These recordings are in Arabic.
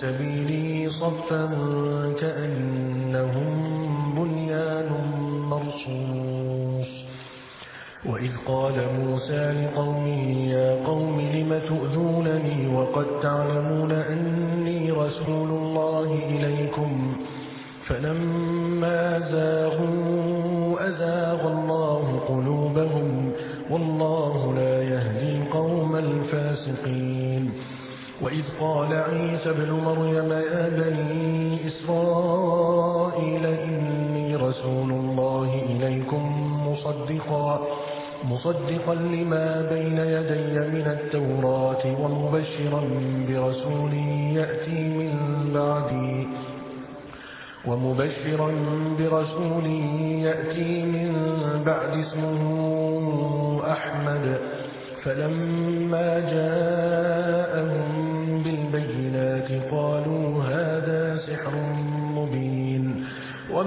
سبيله صفا كأنهم بنيان مرصوص. وإذ قال موسى لقومه يا قوم لم تؤذونني وقد تعلمون أني قال عيسى بن مريم يا بني إسرائيل إني رسول الله إليكم مصدقا مصدقا لما بين يدي من التوراة ومبشرا برسول يأتي من بعدي ومبشرا برسول يأتي من بعد اسمه أحمد فلما جاءهم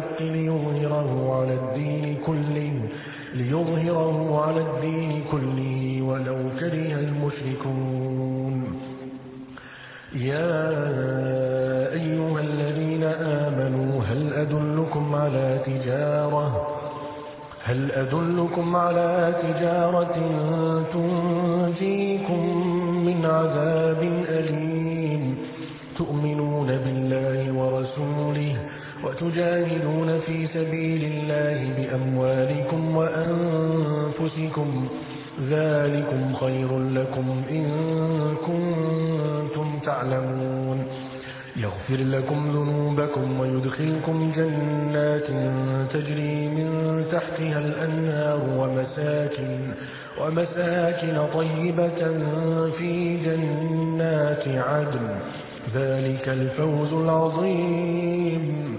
الحق ليظهره على الدين كله ليظهره على الدين كله ولو كره المشركون. يا أيها الذين آمنوا هل أدلكم على تجارة؟ هل أدلكم على تجارة تنجيكم من عذاب أليم؟ تؤمنون بالله وتجاهدون في سبيل الله بأموالكم وأنفسكم ذلكم خير لكم إن كنتم تعلمون. يغفر لكم ذنوبكم ويدخلكم جنات تجري من تحتها الأنهار ومساكن, ومساكن طيبة في جنات عدن. ذلك الفوز العظيم.